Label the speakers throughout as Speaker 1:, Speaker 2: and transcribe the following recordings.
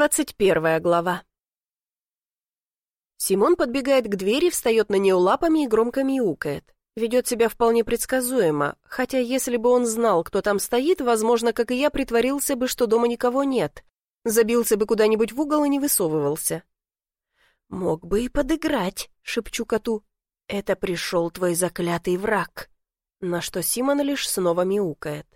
Speaker 1: Двадцать первая глава. Симон подбегает к двери, встает на нее лапами и громко мяукает. Ведет себя вполне предсказуемо, хотя если бы он знал, кто там стоит, возможно, как и я, притворился бы, что дома никого нет. Забился бы куда-нибудь в угол и не высовывался. «Мог бы и подыграть», — шепчу коту. «Это пришел твой заклятый враг». На что Симон лишь снова мяукает.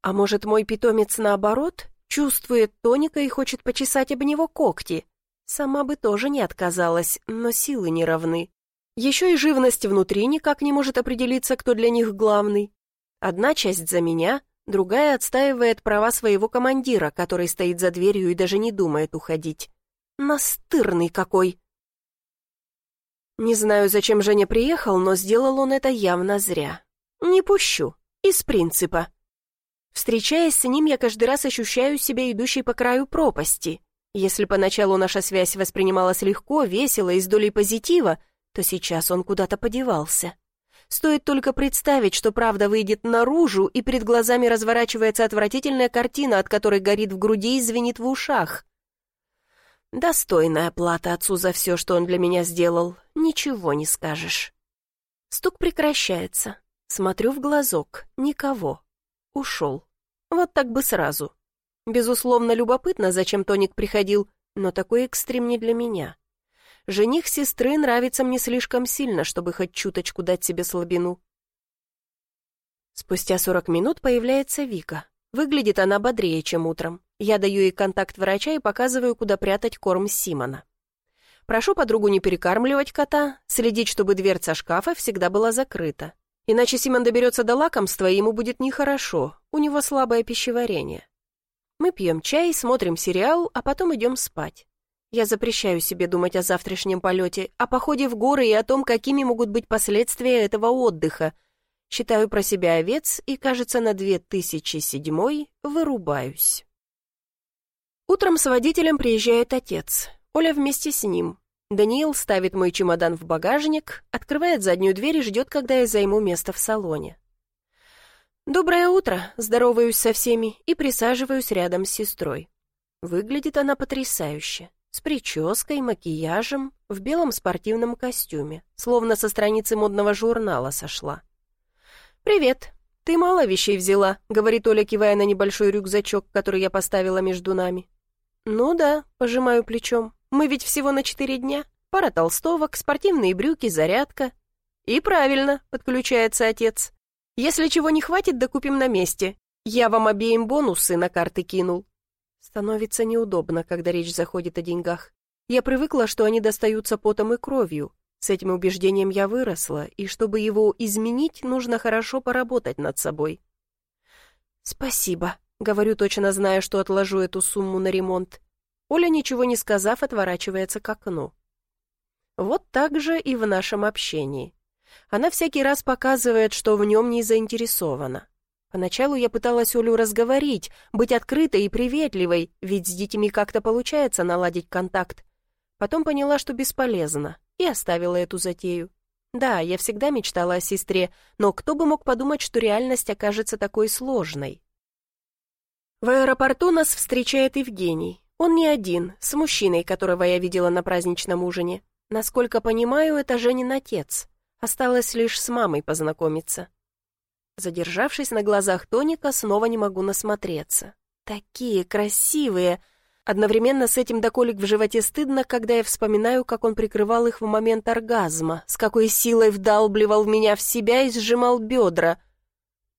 Speaker 1: «А может, мой питомец наоборот?» Чувствует тоника и хочет почесать об него когти. Сама бы тоже не отказалась, но силы не равны. Еще и живность внутри никак не может определиться, кто для них главный. Одна часть за меня, другая отстаивает права своего командира, который стоит за дверью и даже не думает уходить. Настырный какой! Не знаю, зачем Женя приехал, но сделал он это явно зря. Не пущу. Из принципа. Встречаясь с ним, я каждый раз ощущаю себя идущей по краю пропасти. Если поначалу наша связь воспринималась легко, весело и с долей позитива, то сейчас он куда-то подевался. Стоит только представить, что правда выйдет наружу, и перед глазами разворачивается отвратительная картина, от которой горит в груди и звенит в ушах. Достойная плата отцу за все, что он для меня сделал, ничего не скажешь. Стук прекращается. Смотрю в глазок. Никого. Ушел. Вот так бы сразу. Безусловно, любопытно, зачем Тоник приходил, но такой экстрим не для меня. Жених сестры нравится мне слишком сильно, чтобы хоть чуточку дать себе слабину. Спустя сорок минут появляется Вика. Выглядит она бодрее, чем утром. Я даю ей контакт врача и показываю, куда прятать корм Симона. Прошу подругу не перекармливать кота, следить, чтобы дверца шкафа всегда была закрыта. Иначе Симон доберется до лакомства, и ему будет нехорошо, у него слабое пищеварение. Мы пьем чай, смотрим сериал, а потом идем спать. Я запрещаю себе думать о завтрашнем полете, о походе в горы и о том, какими могут быть последствия этого отдыха. Считаю про себя овец и, кажется, на 2007 вырубаюсь. Утром с водителем приезжает отец. Оля вместе с ним. Даниил ставит мой чемодан в багажник, открывает заднюю дверь и ждет, когда я займу место в салоне. «Доброе утро!» — здороваюсь со всеми и присаживаюсь рядом с сестрой. Выглядит она потрясающе. С прической, макияжем, в белом спортивном костюме, словно со страницы модного журнала сошла. «Привет! Ты мало вещей взяла», — говорит Оля, кивая на небольшой рюкзачок, который я поставила между нами. «Ну да», — пожимаю плечом. Мы ведь всего на четыре дня. Пара толстовок, спортивные брюки, зарядка. И правильно, подключается отец. Если чего не хватит, докупим на месте. Я вам обеим бонусы на карты кинул. Становится неудобно, когда речь заходит о деньгах. Я привыкла, что они достаются потом и кровью. С этим убеждением я выросла, и чтобы его изменить, нужно хорошо поработать над собой. «Спасибо», — говорю, точно зная, что отложу эту сумму на ремонт. Оля, ничего не сказав, отворачивается к окну. Вот так же и в нашем общении. Она всякий раз показывает, что в нем не заинтересована. Поначалу я пыталась Олю разговорить, быть открытой и приветливой, ведь с детьми как-то получается наладить контакт. Потом поняла, что бесполезно, и оставила эту затею. Да, я всегда мечтала о сестре, но кто бы мог подумать, что реальность окажется такой сложной. В аэропорту нас встречает Евгений. Он не один, с мужчиной, которого я видела на праздничном ужине. Насколько понимаю, это Женин отец. Осталось лишь с мамой познакомиться. Задержавшись на глазах Тоника, снова не могу насмотреться. Такие красивые! Одновременно с этим доколик в животе стыдно, когда я вспоминаю, как он прикрывал их в момент оргазма, с какой силой вдалбливал меня в себя и сжимал бедра.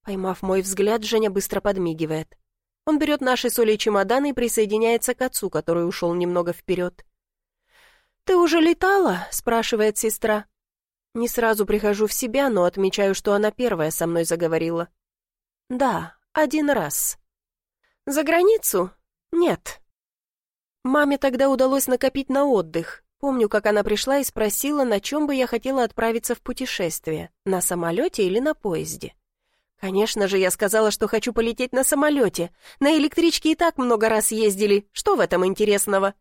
Speaker 1: Поймав мой взгляд, Женя быстро подмигивает. Он берет наши соли и чемоданы и присоединяется к отцу, который ушел немного вперед. «Ты уже летала?» — спрашивает сестра. Не сразу прихожу в себя, но отмечаю, что она первая со мной заговорила. «Да, один раз». «За границу?» «Нет». Маме тогда удалось накопить на отдых. Помню, как она пришла и спросила, на чем бы я хотела отправиться в путешествие, на самолете или на поезде. Конечно же, я сказала, что хочу полететь на самолете. На электричке и так много раз ездили. Что в этом интересного?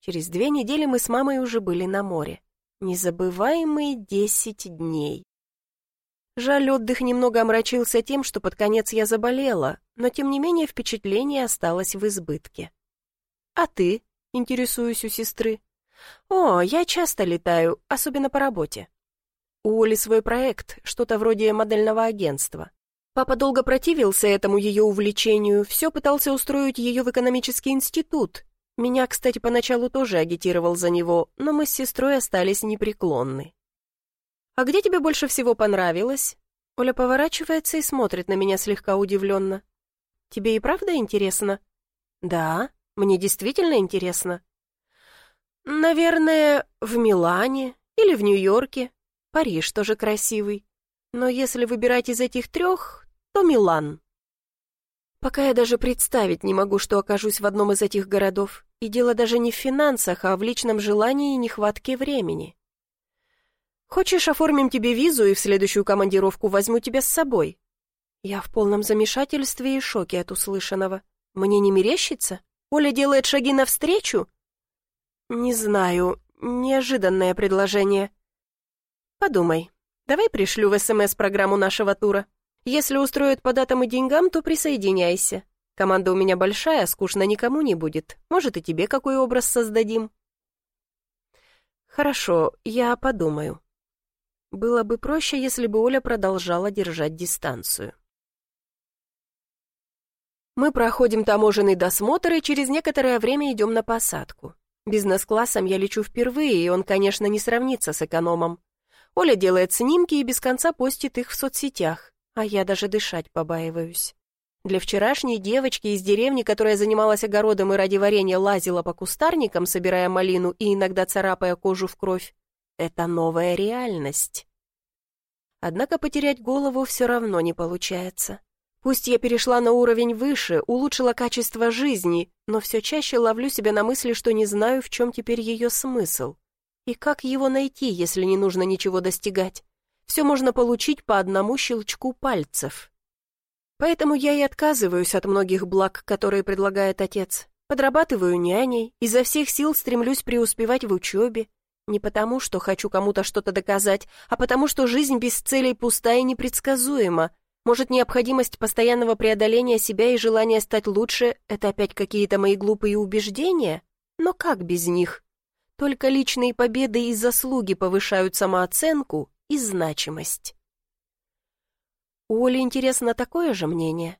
Speaker 1: Через две недели мы с мамой уже были на море. Незабываемые десять дней. Жаль, отдых немного омрачился тем, что под конец я заболела, но тем не менее впечатление осталось в избытке. А ты?» — интересуюсь у сестры. «О, я часто летаю, особенно по работе. У Оли свой проект, что-то вроде модельного агентства. Папа долго противился этому ее увлечению, все пытался устроить ее в экономический институт. Меня, кстати, поначалу тоже агитировал за него, но мы с сестрой остались непреклонны. «А где тебе больше всего понравилось?» Оля поворачивается и смотрит на меня слегка удивленно. «Тебе и правда интересно?» «Да, мне действительно интересно». «Наверное, в Милане или в Нью-Йорке. Париж тоже красивый. Но если выбирать из этих трех, то Милан. Пока я даже представить не могу, что окажусь в одном из этих городов. И дело даже не в финансах, а в личном желании и нехватке времени. Хочешь, оформим тебе визу и в следующую командировку возьму тебя с собой? Я в полном замешательстве и шоке от услышанного. Мне не мерещится? Оля делает шаги навстречу? Не знаю, неожиданное предложение. Подумай. Давай пришлю в СМС программу нашего тура. Если устроят по датам и деньгам, то присоединяйся. Команда у меня большая, скучно никому не будет. Может, и тебе какой образ создадим?» «Хорошо, я подумаю». Было бы проще, если бы Оля продолжала держать дистанцию. Мы проходим таможенный досмотр и через некоторое время идем на посадку. Бизнес-классом я лечу впервые, и он, конечно, не сравнится с экономом. Оля делает снимки и без конца постит их в соцсетях а я даже дышать побаиваюсь. Для вчерашней девочки из деревни, которая занималась огородом и ради варенья лазила по кустарникам, собирая малину и иногда царапая кожу в кровь, это новая реальность. Однако потерять голову все равно не получается. Пусть я перешла на уровень выше, улучшила качество жизни, но все чаще ловлю себя на мысли, что не знаю, в чем теперь ее смысл. И как его найти, если не нужно ничего достигать? Все можно получить по одному щелчку пальцев. Поэтому я и отказываюсь от многих благ, которые предлагает отец. Подрабатываю няней, изо всех сил стремлюсь преуспевать в учебе. Не потому, что хочу кому-то что-то доказать, а потому, что жизнь без целей пуста и непредсказуема. Может, необходимость постоянного преодоления себя и желание стать лучше — это опять какие-то мои глупые убеждения? Но как без них? Только личные победы и заслуги повышают самооценку и значимость. У Оли, интересно, такое же мнение.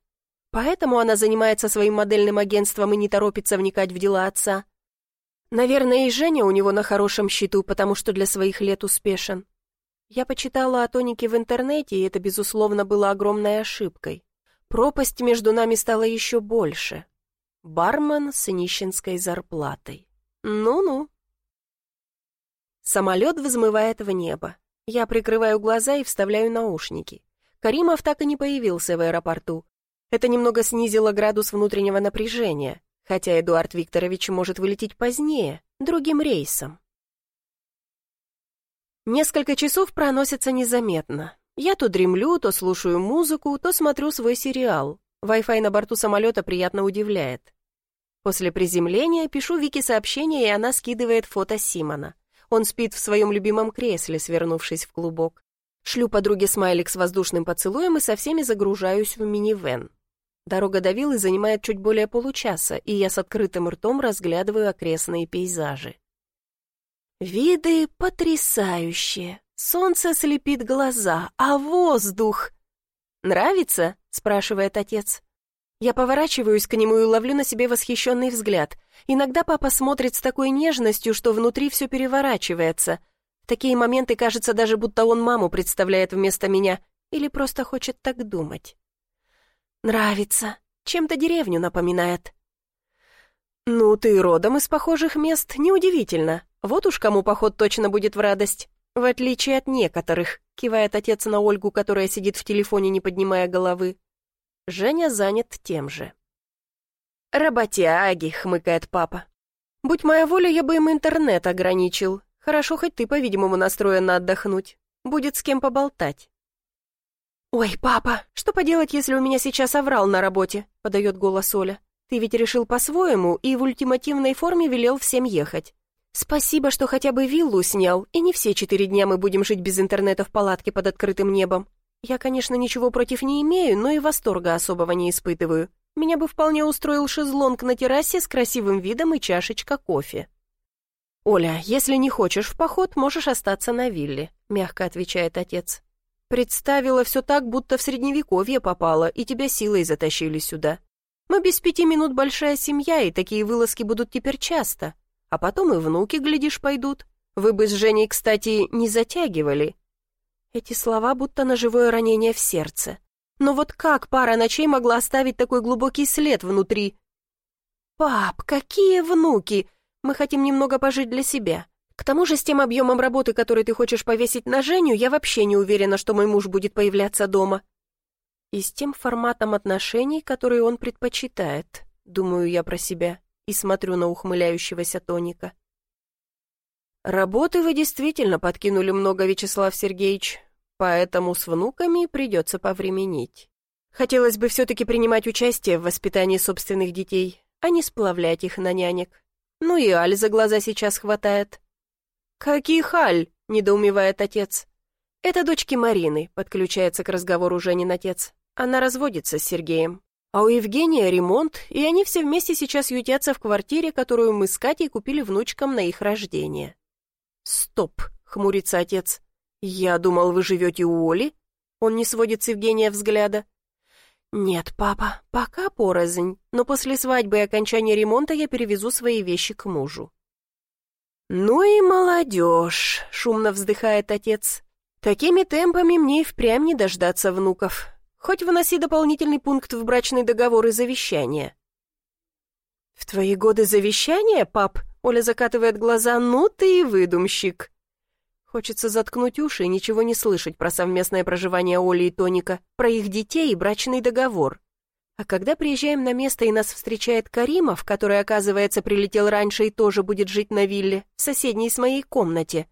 Speaker 1: Поэтому она занимается своим модельным агентством и не торопится вникать в дела отца. Наверное, и Женя у него на хорошем счету, потому что для своих лет успешен. Я почитала о Тонике в интернете, и это, безусловно, было огромной ошибкой. Пропасть между нами стала еще больше. Бармен с нищенской зарплатой. Ну-ну. Самолет взмывает в небо. Я прикрываю глаза и вставляю наушники. Каримов так и не появился в аэропорту. Это немного снизило градус внутреннего напряжения, хотя Эдуард Викторович может вылететь позднее, другим рейсом. Несколько часов проносятся незаметно. Я то дремлю, то слушаю музыку, то смотрю свой сериал. Wi-Fi на борту самолета приятно удивляет. После приземления пишу Вике сообщение, и она скидывает фото Симона. Он спит в своем любимом кресле, свернувшись в клубок. Шлю подруге смайлик с воздушным поцелуем и со всеми загружаюсь в минивэн. Дорога до виллы занимает чуть более получаса, и я с открытым ртом разглядываю окрестные пейзажи. Виды потрясающие. Солнце слепит глаза, а воздух... «Нравится?» — спрашивает отец. Я поворачиваюсь к нему и ловлю на себе восхищенный взгляд. Иногда папа смотрит с такой нежностью, что внутри все переворачивается. В такие моменты кажется даже, будто он маму представляет вместо меня или просто хочет так думать. Нравится. Чем-то деревню напоминает. «Ну, ты родом из похожих мест, неудивительно. Вот уж кому поход точно будет в радость. В отличие от некоторых», — кивает отец на Ольгу, которая сидит в телефоне, не поднимая головы. Женя занят тем же. «Работяги», — хмыкает папа. «Будь моя воля, я бы им интернет ограничил. Хорошо, хоть ты, по-видимому, настроен на отдохнуть. Будет с кем поболтать». «Ой, папа, что поделать, если у меня сейчас оврал на работе?» — подает голос Оля. «Ты ведь решил по-своему и в ультимативной форме велел всем ехать. Спасибо, что хотя бы виллу снял, и не все четыре дня мы будем жить без интернета в палатке под открытым небом. Я, конечно, ничего против не имею, но и восторга особого не испытываю. Меня бы вполне устроил шезлонг на террасе с красивым видом и чашечка кофе. «Оля, если не хочешь в поход, можешь остаться на вилле», — мягко отвечает отец. «Представила все так, будто в средневековье попала, и тебя силой затащили сюда. Мы без пяти минут большая семья, и такие вылазки будут теперь часто. А потом и внуки, глядишь, пойдут. Вы бы с Женей, кстати, не затягивали». Эти слова будто ножевое ранение в сердце. Но вот как пара ночей могла оставить такой глубокий след внутри? «Пап, какие внуки? Мы хотим немного пожить для себя. К тому же с тем объемом работы, который ты хочешь повесить на Женю, я вообще не уверена, что мой муж будет появляться дома. И с тем форматом отношений, который он предпочитает, думаю я про себя и смотрю на ухмыляющегося Тоника. Работы вы действительно подкинули много, Вячеслав Сергеевич, поэтому с внуками придется повременить. Хотелось бы все-таки принимать участие в воспитании собственных детей, а не сплавлять их на нянек. Ну и Аль за глаза сейчас хватает. «Каких Аль?» — недоумевает отец. «Это дочки Марины», — подключается к разговору Женин отец. Она разводится с Сергеем. А у Евгения ремонт, и они все вместе сейчас ютятся в квартире, которую мы с Катей купили внучкам на их рождение. «Стоп!» — хмурится отец. «Я думал, вы живете у Оли?» Он не сводит с Евгения взгляда. «Нет, папа, пока порознь, но после свадьбы и окончания ремонта я перевезу свои вещи к мужу». «Ну и молодежь!» — шумно вздыхает отец. «Такими темпами мне и впрямь не дождаться внуков. Хоть выноси дополнительный пункт в брачный договор и завещание». «В твои годы завещание, пап?» — Оля закатывает глаза. «Ну ты и выдумщик». Хочется заткнуть уши и ничего не слышать про совместное проживание Оли и Тоника, про их детей и брачный договор. А когда приезжаем на место и нас встречает Каримов, который, оказывается, прилетел раньше и тоже будет жить на вилле, в соседней с моей комнате,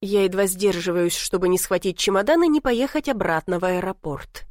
Speaker 1: я едва сдерживаюсь, чтобы не схватить чемодан и не поехать обратно в аэропорт.